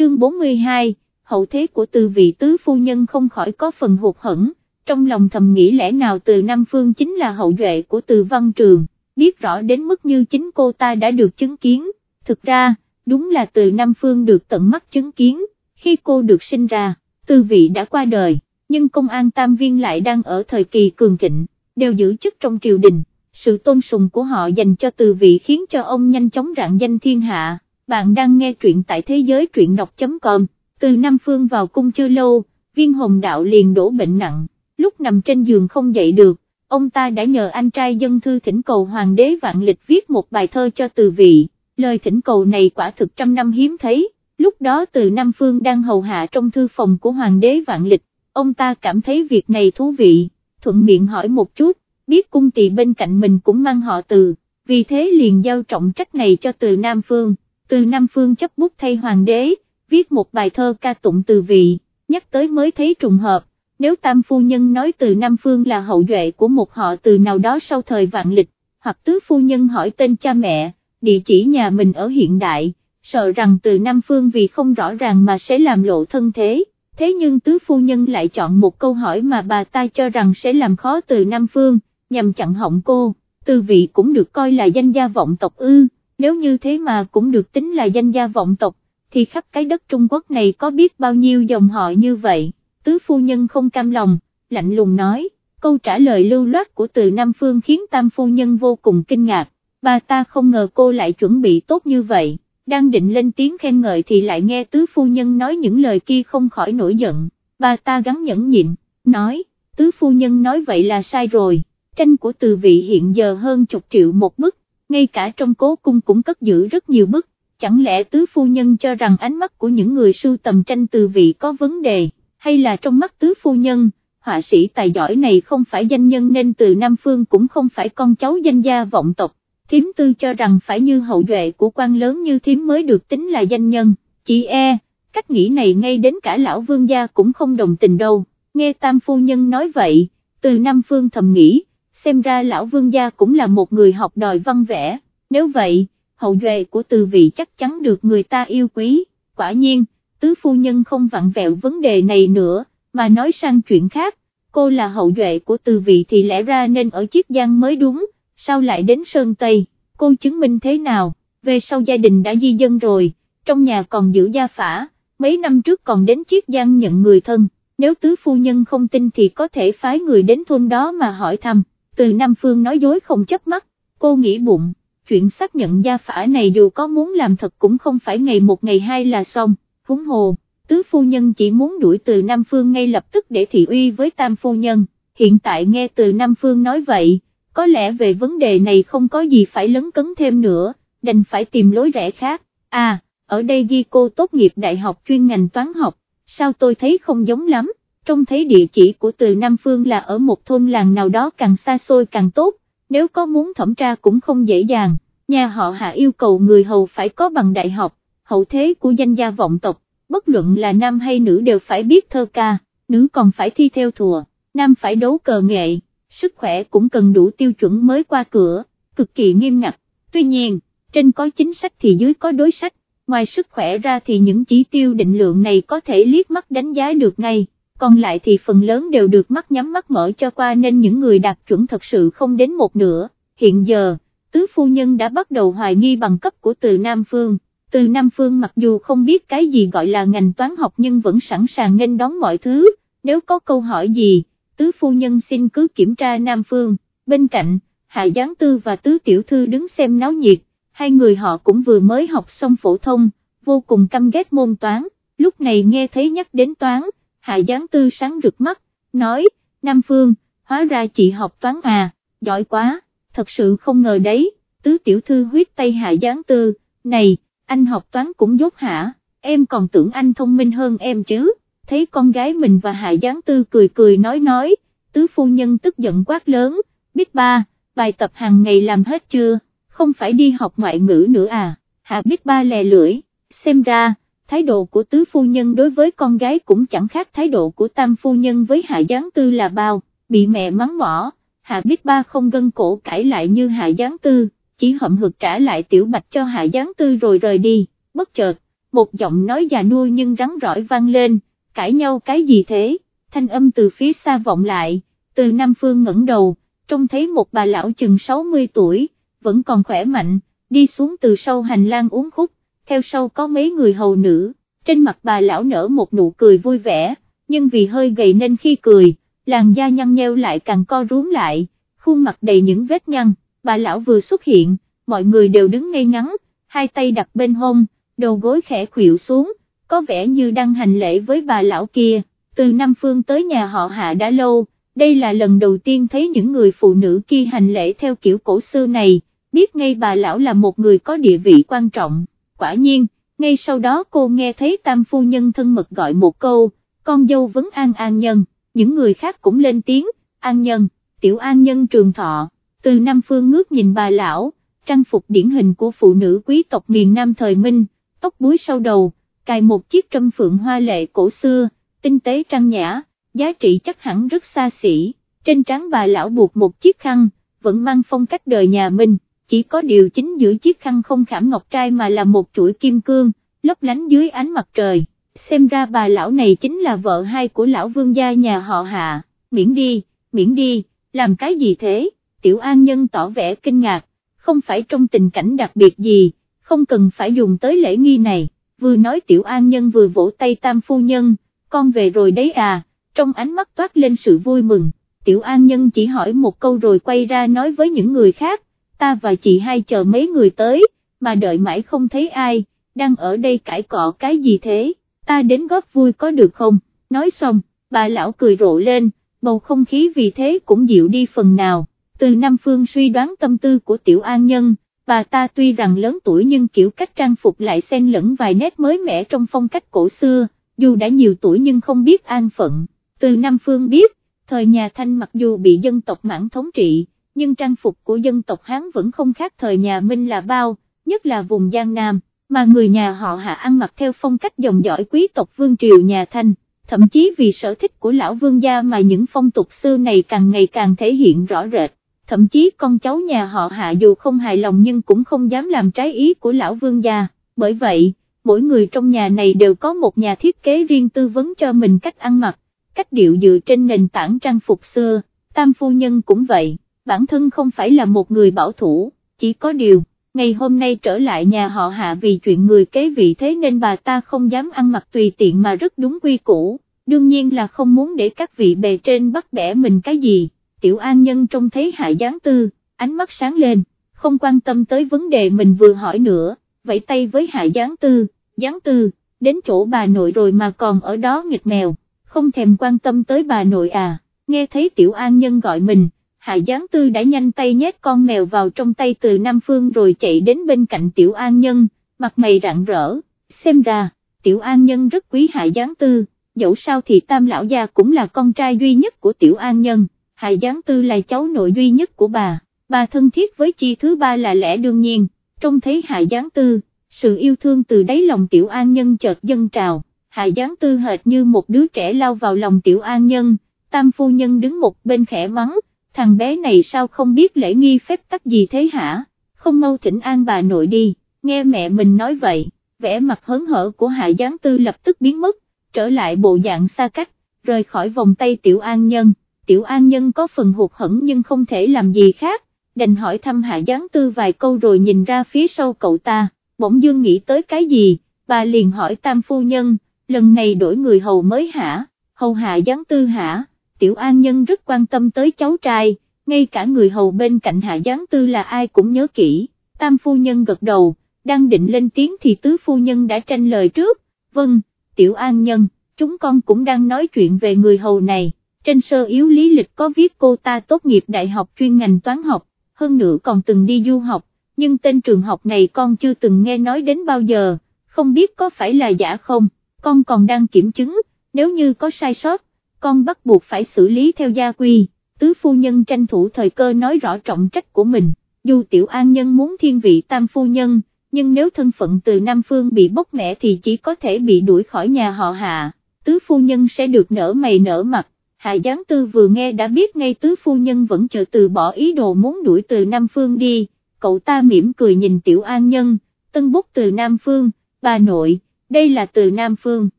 chương 42, hậu thế của từ vị tứ phu nhân không khỏi có phần hụt hẫng, trong lòng thầm nghĩ lẽ nào từ Nam Phương chính là hậu duệ của từ văn trường, biết rõ đến mức như chính cô ta đã được chứng kiến, thực ra, đúng là từ Nam Phương được tận mắt chứng kiến, khi cô được sinh ra, từ vị đã qua đời, nhưng công an tam viên lại đang ở thời kỳ cường thịnh, đều giữ chức trong triều đình, sự tôn sùng của họ dành cho từ vị khiến cho ông nhanh chóng rạng danh thiên hạ, bạn đang nghe truyện tại thế giới truyện đọc.com, từ Nam Phương vào cung chưa lâu, viên hồng đạo liền đổ bệnh nặng, lúc nằm trên giường không dậy được, ông ta đã nhờ anh trai dân thư thỉnh cầu hoàng đế vạn lịch viết một bài thơ cho từ vị, lời thỉnh cầu này quả thực trăm năm hiếm thấy, lúc đó từ Nam Phương đang hầu hạ trong thư phòng của hoàng đế vạn lịch, ông ta cảm thấy việc này thú vị, thuận miệng hỏi một chút, biết cung tỳ bên cạnh mình cũng mang họ từ, vì thế liền giao trọng trách này cho từ Nam Phương, từ Nam Phương chấp bút thay hoàng đế, viết một bài thơ ca tụng từ vị, nhắc tới mới thấy trùng hợp, nếu tam phu nhân nói từ Nam Phương là hậu duệ của một họ từ nào đó sau thời vạn lịch, hoặc tứ phu nhân hỏi tên cha mẹ, địa chỉ nhà mình ở hiện đại, sợ rằng từ Nam Phương vì không rõ ràng mà sẽ làm lộ thân thế, thế nhưng tứ phu nhân lại chọn một câu hỏi mà bà ta cho rằng sẽ làm khó từ Nam Phương, nhằm chặn họng cô, từ vị cũng được coi là danh gia vọng tộc ư, nếu như thế mà cũng được tính là danh gia vọng tộc, thì khắp cái đất Trung Quốc này có biết bao nhiêu dòng họ như vậy, tứ phu nhân không cam lòng, lạnh lùng nói, câu trả lời lưu loát của từ Nam Phương khiến tam phu nhân vô cùng kinh ngạc, bà ta không ngờ cô lại chuẩn bị tốt như vậy, đang định lên tiếng khen ngợi thì lại nghe tứ phu nhân nói những lời kia không khỏi nổi giận, bà ta gắn nhẫn nhịn, nói, tứ phu nhân nói vậy là sai rồi, tranh của từ vị hiện giờ hơn chục triệu một bức, ngay cả trong cố cung cũng cất giữ rất nhiều bức, chẳng lẽ tứ phu nhân cho rằng ánh mắt của những người sưu tầm tranh từ vị có vấn đề, hay là trong mắt tứ phu nhân, họa sĩ tài giỏi này không phải danh nhân nên từ Nam Phương cũng không phải con cháu danh gia vọng tộc, thiếm tư cho rằng phải như hậu duệ của quan lớn như thiếm mới được tính là danh nhân, Chị e, cách nghĩ này ngay đến cả lão vương gia cũng không đồng tình đâu, nghe tam phu nhân nói vậy, từ Nam Phương thầm nghĩ, xem ra lão vương gia cũng là một người học đòi văn vẽ, nếu vậy, hậu duệ của từ vị chắc chắn được người ta yêu quý, quả nhiên, tứ phu nhân không vặn vẹo vấn đề này nữa, mà nói sang chuyện khác, cô là hậu duệ của từ vị thì lẽ ra nên ở Chiết Giang mới đúng, sao lại đến Sơn Tây, cô chứng minh thế nào, về sau gia đình đã di dân rồi, trong nhà còn giữ gia phả, mấy năm trước còn đến Chiết Giang nhận người thân, nếu tứ phu nhân không tin thì có thể phái người đến thôn đó mà hỏi thăm, từ Nam Phương nói dối không chấp mắt, cô nghĩ bụng, chuyện xác nhận gia phả này dù có muốn làm thật cũng không phải ngày một ngày hai là xong, húng hồ, tứ phu nhân chỉ muốn đuổi từ Nam Phương ngay lập tức để thị uy với tam phu nhân, hiện tại nghe từ Nam Phương nói vậy, có lẽ về vấn đề này không có gì phải lấn cấn thêm nữa, đành phải tìm lối rẽ khác, à, ở đây ghi cô tốt nghiệp đại học chuyên ngành toán học, sao tôi thấy không giống lắm, trông thấy địa chỉ của từ Nam Phương là ở một thôn làng nào đó càng xa xôi càng tốt, nếu có muốn thẩm tra cũng không dễ dàng, nhà họ hạ yêu cầu người hầu phải có bằng đại học, hậu thế của danh gia vọng tộc, bất luận là nam hay nữ đều phải biết thơ ca, nữ còn phải thi theo thùa, nam phải đấu cờ nghệ, sức khỏe cũng cần đủ tiêu chuẩn mới qua cửa, cực kỳ nghiêm ngặt, tuy nhiên, trên có chính sách thì dưới có đối sách, ngoài sức khỏe ra thì những chỉ tiêu định lượng này có thể liếc mắt đánh giá được ngay, còn lại thì phần lớn đều được mắt nhắm mắt mở cho qua nên những người đạt chuẩn thật sự không đến một nửa, hiện giờ, tứ phu nhân đã bắt đầu hoài nghi bằng cấp của từ Nam Phương. Từ Nam Phương mặc dù không biết cái gì gọi là ngành toán học nhưng vẫn sẵn sàng nghênh đón mọi thứ, nếu có câu hỏi gì, tứ phu nhân xin cứ kiểm tra Nam Phương, bên cạnh, Hạ Giáng Tư và tứ tiểu thư đứng xem náo nhiệt, hai người họ cũng vừa mới học xong phổ thông, vô cùng căm ghét môn toán, lúc này nghe thấy nhắc đến toán, Hạ Giáng Tư sáng rực mắt, nói, Nam Phương, hóa ra chị học toán à, giỏi quá, thật sự không ngờ đấy, tứ tiểu thư huyết tay Hạ Giáng Tư, này, anh học toán cũng dốt hả, em còn tưởng anh thông minh hơn em chứ, thấy con gái mình và Hạ Giáng Tư cười cười nói nói, tứ phu nhân tức giận quát lớn, biết ba, bài tập hàng ngày làm hết chưa, không phải đi học ngoại ngữ nữa à, Hạ biết ba lè lưỡi, xem ra, thái độ của tứ phu nhân đối với con gái cũng chẳng khác thái độ của tam phu nhân với Hạ Giáng Tư là bao, bị mẹ mắng mỏ, Hạ biết ba không gân cổ cãi lại như Hạ Giáng Tư chỉ hậm hực trả lại tiểu bạch cho Hạ Giáng Tư rồi rời đi, bất chợt, một giọng nói già nuôi nhưng rắn rỏi vang lên, cãi nhau cái gì thế, thanh âm từ phía xa vọng lại, từ Nam Phương ngẩng đầu, trông thấy một bà lão chừng 60 tuổi, vẫn còn khỏe mạnh, đi xuống từ sau hành lang uống khúc, theo sau có mấy người hầu nữ, trên mặt bà lão nở một nụ cười vui vẻ, nhưng vì hơi gầy nên khi cười, làn da nhăn nheo lại càng co rúm lại, khuôn mặt đầy những vết nhăn, bà lão vừa xuất hiện, mọi người đều đứng ngay ngắn, hai tay đặt bên hông, đầu gối khẽ khuỵu xuống, có vẻ như đang hành lễ với bà lão kia, từ Nam Phương tới nhà họ hạ đã lâu, đây là lần đầu tiên thấy những người phụ nữ kia hành lễ theo kiểu cổ xưa này, biết ngay bà lão là một người có địa vị quan trọng, quả nhiên, ngay sau đó cô nghe thấy tam phu nhân thân mật gọi một câu, con dâu vấn an an nhân, những người khác cũng lên tiếng, an nhân, tiểu an nhân trường thọ, từ Nam Phương ngước nhìn bà lão, trang phục điển hình của phụ nữ quý tộc miền Nam thời Minh, tóc búi sau đầu, cài một chiếc trâm phượng hoa lệ cổ xưa, tinh tế trang nhã, giá trị chắc hẳn rất xa xỉ, trên trán bà lão buộc một chiếc khăn, vẫn mang phong cách đời nhà Minh, chỉ có điều chính giữa chiếc khăn không khảm ngọc trai mà là một chuỗi kim cương, lấp lánh dưới ánh mặt trời, xem ra bà lão này chính là vợ hai của lão vương gia nhà họ hạ, miễn đi, miễn đi, làm cái gì thế, tiểu an nhân tỏ vẻ kinh ngạc, không phải trong tình cảnh đặc biệt gì, không cần phải dùng tới lễ nghi này, vừa nói tiểu an nhân vừa vỗ tay tam phu nhân, con về rồi đấy à, trong ánh mắt toát lên sự vui mừng, tiểu an nhân chỉ hỏi một câu rồi quay ra nói với những người khác, ta và chị hai chờ mấy người tới, mà đợi mãi không thấy ai, đang ở đây cãi cọ cái gì thế, ta đến góp vui có được không, nói xong, bà lão cười rộ lên, bầu không khí vì thế cũng dịu đi phần nào, từ Nam Phương suy đoán tâm tư của tiểu an nhân, bà ta tuy rằng lớn tuổi nhưng kiểu cách trang phục lại xen lẫn vài nét mới mẻ trong phong cách cổ xưa, dù đã nhiều tuổi nhưng không biết an phận, từ Nam Phương biết, thời nhà Thanh mặc dù bị dân tộc mãn thống trị, nhưng trang phục của dân tộc Hán vẫn không khác thời nhà Minh là bao, nhất là vùng Giang Nam, mà người nhà họ hạ ăn mặc theo phong cách dòng dõi quý tộc vương triều nhà Thanh, thậm chí vì sở thích của lão vương gia mà những phong tục xưa này càng ngày càng thể hiện rõ rệt. Thậm chí con cháu nhà họ hạ dù không hài lòng nhưng cũng không dám làm trái ý của lão vương gia, bởi vậy, mỗi người trong nhà này đều có một nhà thiết kế riêng tư vấn cho mình cách ăn mặc, cách điệu dựa trên nền tảng trang phục xưa, tam phu nhân cũng vậy, bản thân không phải là một người bảo thủ, chỉ có điều, ngày hôm nay trở lại nhà họ hạ vì chuyện người kế vị thế nên bà ta không dám ăn mặc tùy tiện mà rất đúng quy củ, đương nhiên là không muốn để các vị bề trên bắt bẻ mình cái gì. Tiểu an nhân trông thấy hạ gián tư, ánh mắt sáng lên, không quan tâm tới vấn đề mình vừa hỏi nữa, vẫy tay với hạ gián tư, gián tư, đến chỗ bà nội rồi mà còn ở đó nghịch mèo, không thèm quan tâm tới bà nội à, nghe thấy tiểu an nhân gọi mình, hạ gián tư đã nhanh tay nhét con mèo vào trong tay từ Nam Phương rồi chạy đến bên cạnh tiểu an nhân, mặt mày rạng rỡ, xem ra, tiểu an nhân rất quý hạ gián tư, dẫu sao thì tam lão gia cũng là con trai duy nhất của tiểu an nhân. Hạ Giáng Tư là cháu nội duy nhất của bà, bà thân thiết với chi thứ ba là lẽ đương nhiên, trông thấy Hạ Giáng Tư, sự yêu thương từ đáy lòng Tiểu An Nhân chợt dâng trào, Hạ Giáng Tư hệt như một đứa trẻ lao vào lòng Tiểu An Nhân, Tam Phu Nhân đứng một bên khẽ mắng, thằng bé này sao không biết lễ nghi phép tắc gì thế hả, không mau thỉnh an bà nội đi, nghe mẹ mình nói vậy, vẻ mặt hớn hở của Hạ Giáng Tư lập tức biến mất, trở lại bộ dạng xa cách, rời khỏi vòng tay Tiểu An Nhân. Tiểu An Nhân có phần hụt hẫng nhưng không thể làm gì khác, đành hỏi thăm Hạ Giáng Tư vài câu rồi nhìn ra phía sau cậu ta, bỗng dương nghĩ tới cái gì, bà liền hỏi Tam Phu Nhân, lần này đổi người hầu mới hả, hầu Hạ Giáng Tư hả, Tiểu An Nhân rất quan tâm tới cháu trai, ngay cả người hầu bên cạnh Hạ gián Tư là ai cũng nhớ kỹ, Tam Phu Nhân gật đầu, đang định lên tiếng thì Tứ Phu Nhân đã tranh lời trước, vâng, Tiểu An Nhân, chúng con cũng đang nói chuyện về người hầu này. Trên sơ yếu lý lịch có viết cô ta tốt nghiệp đại học chuyên ngành toán học, hơn nữa còn từng đi du học, nhưng tên trường học này con chưa từng nghe nói đến bao giờ, không biết có phải là giả không, con còn đang kiểm chứng, nếu như có sai sót, con bắt buộc phải xử lý theo gia quy, tứ phu nhân tranh thủ thời cơ nói rõ trọng trách của mình, dù tiểu an nhân muốn thiên vị tam phu nhân, nhưng nếu thân phận từ Nam Phương bị bốc mẻ thì chỉ có thể bị đuổi khỏi nhà họ hạ, tứ phu nhân sẽ được nở mày nở mặt. Hạ Giáng Tư vừa nghe đã biết ngay tứ phu nhân vẫn chờ từ bỏ ý đồ muốn đuổi từ Nam Phương đi, cậu ta mỉm cười nhìn Tiểu An Nhân, tân bút từ Nam Phương, bà nội, đây là từ Nam Phương,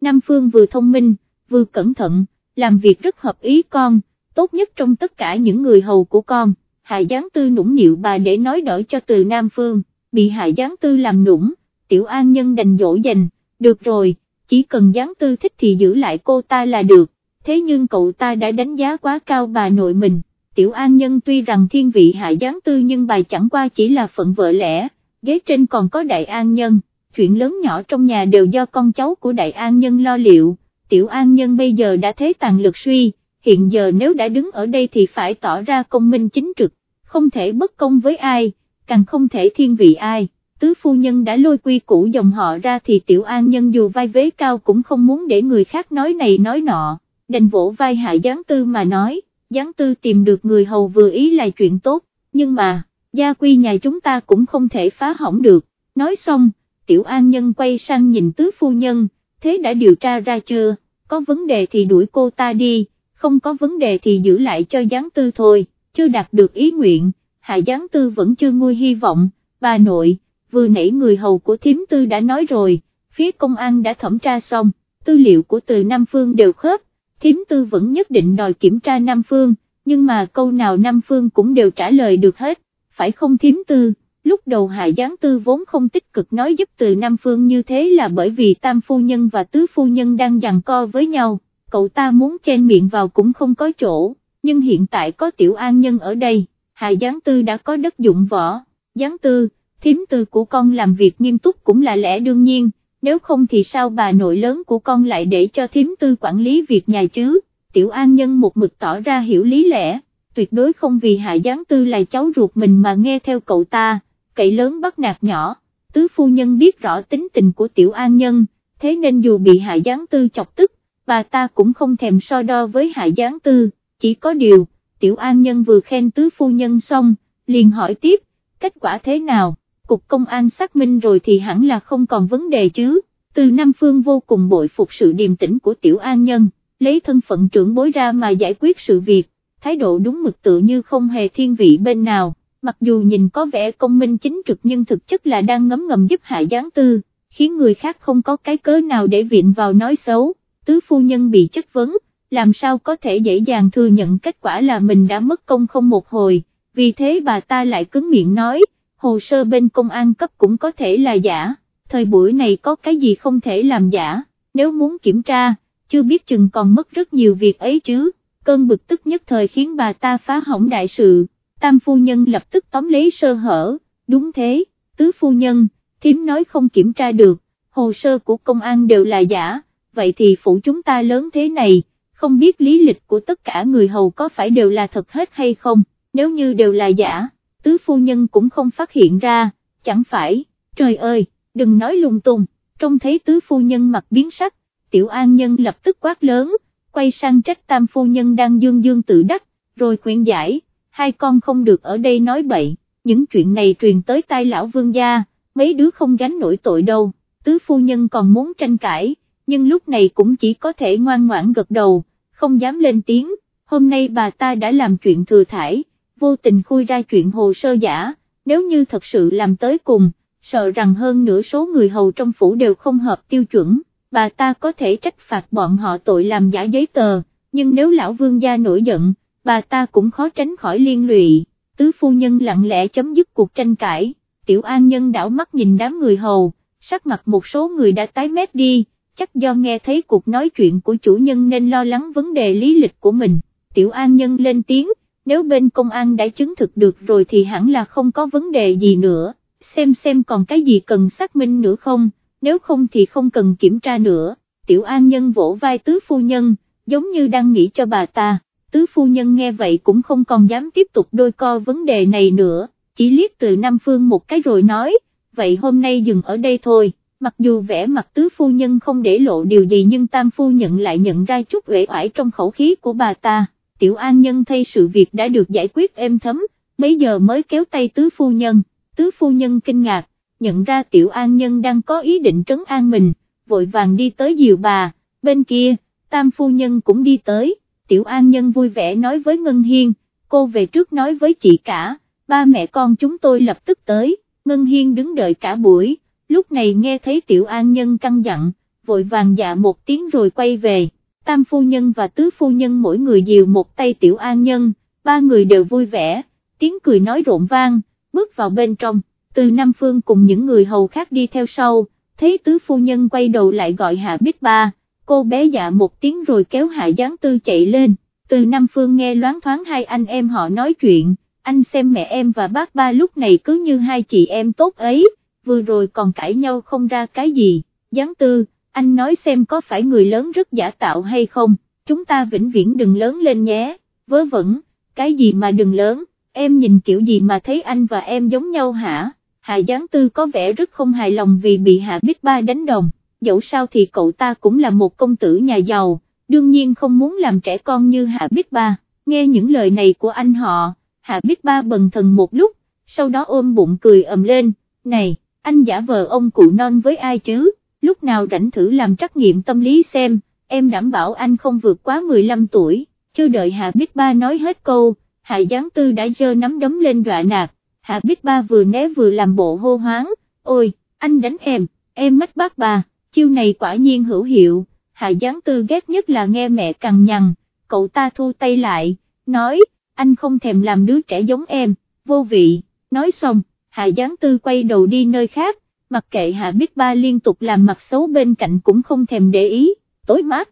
Nam Phương vừa thông minh, vừa cẩn thận, làm việc rất hợp ý con, tốt nhất trong tất cả những người hầu của con, Hạ Giáng Tư nũng nịu bà để nói đổi cho từ Nam Phương, bị Hạ Giáng Tư làm nũng, Tiểu An Nhân đành dỗ dành, được rồi, chỉ cần Giáng Tư thích thì giữ lại cô ta là được, thế nhưng cậu ta đã đánh giá quá cao bà nội mình. Tiểu An Nhân tuy rằng thiên vị hạ giáng tư nhưng bà chẳng qua chỉ là phận vợ lẽ, ghế trên còn có Đại An Nhân, chuyện lớn nhỏ trong nhà đều do con cháu của Đại An Nhân lo liệu, Tiểu An Nhân bây giờ đã thế tàn lực suy, hiện giờ nếu đã đứng ở đây thì phải tỏ ra công minh chính trực, không thể bất công với ai, càng không thể thiên vị ai. Tứ phu nhân đã lôi quy củ dòng họ ra thì tiểu an nhân dù vai vế cao cũng không muốn để người khác nói này nói nọ, đành vỗ vai hạ giáng tư mà nói, giáng tư tìm được người hầu vừa ý là chuyện tốt, nhưng mà, gia quy nhà chúng ta cũng không thể phá hỏng được, nói xong, tiểu an nhân quay sang nhìn tứ phu nhân, thế đã điều tra ra chưa, có vấn đề thì đuổi cô ta đi, không có vấn đề thì giữ lại cho giáng tư thôi, chưa đạt được ý nguyện, hạ giáng tư vẫn chưa nguôi hy vọng, bà nội, vừa nãy người hầu của thiếm tư đã nói rồi, phía công an đã thẩm tra xong, tư liệu của từ Nam Phương đều khớp, thiếm tư vẫn nhất định đòi kiểm tra Nam Phương, nhưng mà câu nào Nam Phương cũng đều trả lời được hết, phải không thiếm tư, lúc đầu Hạ Giáng Tư vốn không tích cực nói giúp từ Nam Phương như thế là bởi vì Tam Phu Nhân và Tứ Phu Nhân đang giằng co với nhau, cậu ta muốn chen miệng vào cũng không có chỗ, nhưng hiện tại có Tiểu An Nhân ở đây, Hạ Giáng Tư đã có đất dụng võ, Giáng Tư, thiếm tư của con làm việc nghiêm túc cũng là lẽ đương nhiên, nếu không thì sao bà nội lớn của con lại để cho thiếm tư quản lý việc nhà chứ, tiểu an nhân một mực tỏ ra hiểu lý lẽ, tuyệt đối không vì hạ giáng tư là cháu ruột mình mà nghe theo cậu ta, cậy lớn bắt nạt nhỏ, tứ phu nhân biết rõ tính tình của tiểu an nhân, thế nên dù bị hạ gián tư chọc tức, bà ta cũng không thèm so đo với hạ gián tư, chỉ có điều, tiểu an nhân vừa khen tứ phu nhân xong, liền hỏi tiếp, kết quả thế nào? cục công an xác minh rồi thì hẳn là không còn vấn đề chứ, từ Nam Phương vô cùng bội phục sự điềm tĩnh của Tiểu An Nhân, lấy thân phận trưởng bối ra mà giải quyết sự việc, thái độ đúng mực tự như không hề thiên vị bên nào, mặc dù nhìn có vẻ công minh chính trực nhưng thực chất là đang ngấm ngầm giúp hạ giáng tư, khiến người khác không có cái cớ nào để viện vào nói xấu, tứ phu nhân bị chất vấn, làm sao có thể dễ dàng thừa nhận kết quả là mình đã mất công không một hồi, vì thế bà ta lại cứng miệng nói, hồ sơ bên công an cấp cũng có thể là giả, thời buổi này có cái gì không thể làm giả, nếu muốn kiểm tra, chưa biết chừng còn mất rất nhiều việc ấy chứ, cơn bực tức nhất thời khiến bà ta phá hỏng đại sự, tam phu nhân lập tức tóm lấy sơ hở, đúng thế, tứ phu nhân, thím nói không kiểm tra được, hồ sơ của công an đều là giả, vậy thì phủ chúng ta lớn thế này, không biết lý lịch của tất cả người hầu có phải đều là thật hết hay không, nếu như đều là giả tứ phu nhân cũng không phát hiện ra, chẳng phải, trời ơi, đừng nói lung tung, trông thấy tứ phu nhân mặt biến sắc, tiểu an nhân lập tức quát lớn, quay sang trách tam phu nhân đang dương dương tự đắc, rồi khuyên giải, hai con không được ở đây nói bậy, những chuyện này truyền tới tai lão vương gia, mấy đứa không gánh nổi tội đâu, tứ phu nhân còn muốn tranh cãi, nhưng lúc này cũng chỉ có thể ngoan ngoãn gật đầu, không dám lên tiếng, hôm nay bà ta đã làm chuyện thừa thải vô tình khui ra chuyện hồ sơ giả, nếu như thật sự làm tới cùng, sợ rằng hơn nửa số người hầu trong phủ đều không hợp tiêu chuẩn, bà ta có thể trách phạt bọn họ tội làm giả giấy tờ, nhưng nếu lão vương gia nổi giận, bà ta cũng khó tránh khỏi liên lụy, tứ phu nhân lặng lẽ chấm dứt cuộc tranh cãi, tiểu an nhân đảo mắt nhìn đám người hầu, sắc mặt một số người đã tái mét đi, chắc do nghe thấy cuộc nói chuyện của chủ nhân nên lo lắng vấn đề lý lịch của mình, tiểu an nhân lên tiếng, nếu bên công an đã chứng thực được rồi thì hẳn là không có vấn đề gì nữa, xem xem còn cái gì cần xác minh nữa không, nếu không thì không cần kiểm tra nữa, tiểu an nhân vỗ vai tứ phu nhân, giống như đang nghĩ cho bà ta, tứ phu nhân nghe vậy cũng không còn dám tiếp tục đôi co vấn đề này nữa, chỉ liếc từ Nam Phương một cái rồi nói, vậy hôm nay dừng ở đây thôi. Mặc dù vẻ mặt tứ phu nhân không để lộ điều gì nhưng tam phu nhận lại nhận ra chút uể oải trong khẩu khí của bà ta, tiểu an nhân thay sự việc đã được giải quyết êm thấm, mấy giờ mới kéo tay tứ phu nhân, tứ phu nhân kinh ngạc, nhận ra tiểu an nhân đang có ý định trấn an mình, vội vàng đi tới dìu bà, bên kia, tam phu nhân cũng đi tới, tiểu an nhân vui vẻ nói với Ngân Hiên, cô về trước nói với chị cả, ba mẹ con chúng tôi lập tức tới, Ngân Hiên đứng đợi cả buổi, lúc này nghe thấy tiểu an nhân căng dặn, vội vàng dạ một tiếng rồi quay về, tam phu nhân và tứ phu nhân mỗi người dìu một tay tiểu an nhân, ba người đều vui vẻ, tiếng cười nói rộn vang, bước vào bên trong, từ Nam Phương cùng những người hầu khác đi theo sau, thấy tứ phu nhân quay đầu lại gọi Hạ Bích Ba, cô bé dạ một tiếng rồi kéo Hạ Giáng Tư chạy lên, từ Nam Phương nghe loáng thoáng hai anh em họ nói chuyện, anh xem mẹ em và bác ba lúc này cứ như hai chị em tốt ấy, vừa rồi còn cãi nhau không ra cái gì, Giáng Tư, anh nói xem có phải người lớn rất giả tạo hay không, chúng ta vĩnh viễn đừng lớn lên nhé, vớ vẩn, cái gì mà đừng lớn, em nhìn kiểu gì mà thấy anh và em giống nhau hả? Hạ Giáng Tư có vẻ rất không hài lòng vì bị Hạ Bích Ba đánh đồng, dẫu sao thì cậu ta cũng là một công tử nhà giàu, đương nhiên không muốn làm trẻ con như Hạ Bích Ba, nghe những lời này của anh họ, Hạ Bích Ba bần thần một lúc, sau đó ôm bụng cười ầm lên, này, anh giả vờ ông cụ non với ai chứ, lúc nào rảnh thử làm trắc nghiệm tâm lý xem, em đảm bảo anh không vượt quá 15 tuổi, chưa đợi Hạ Bích Ba nói hết câu, Hạ Giáng Tư đã giơ nắm đấm lên đọa nạt. Hạ Bích Ba vừa né vừa làm bộ hô hoáng, ôi, anh đánh em, em mất bác bà, chiêu này quả nhiên hữu hiệu, Hạ Giáng Tư ghét nhất là nghe mẹ cằn nhằn, cậu ta thu tay lại, nói, anh không thèm làm đứa trẻ giống em, vô vị, nói xong, Hạ Giáng Tư quay đầu đi nơi khác, mặc kệ Hạ Bích Ba liên tục làm mặt xấu bên cạnh cũng không thèm để ý, tối mát.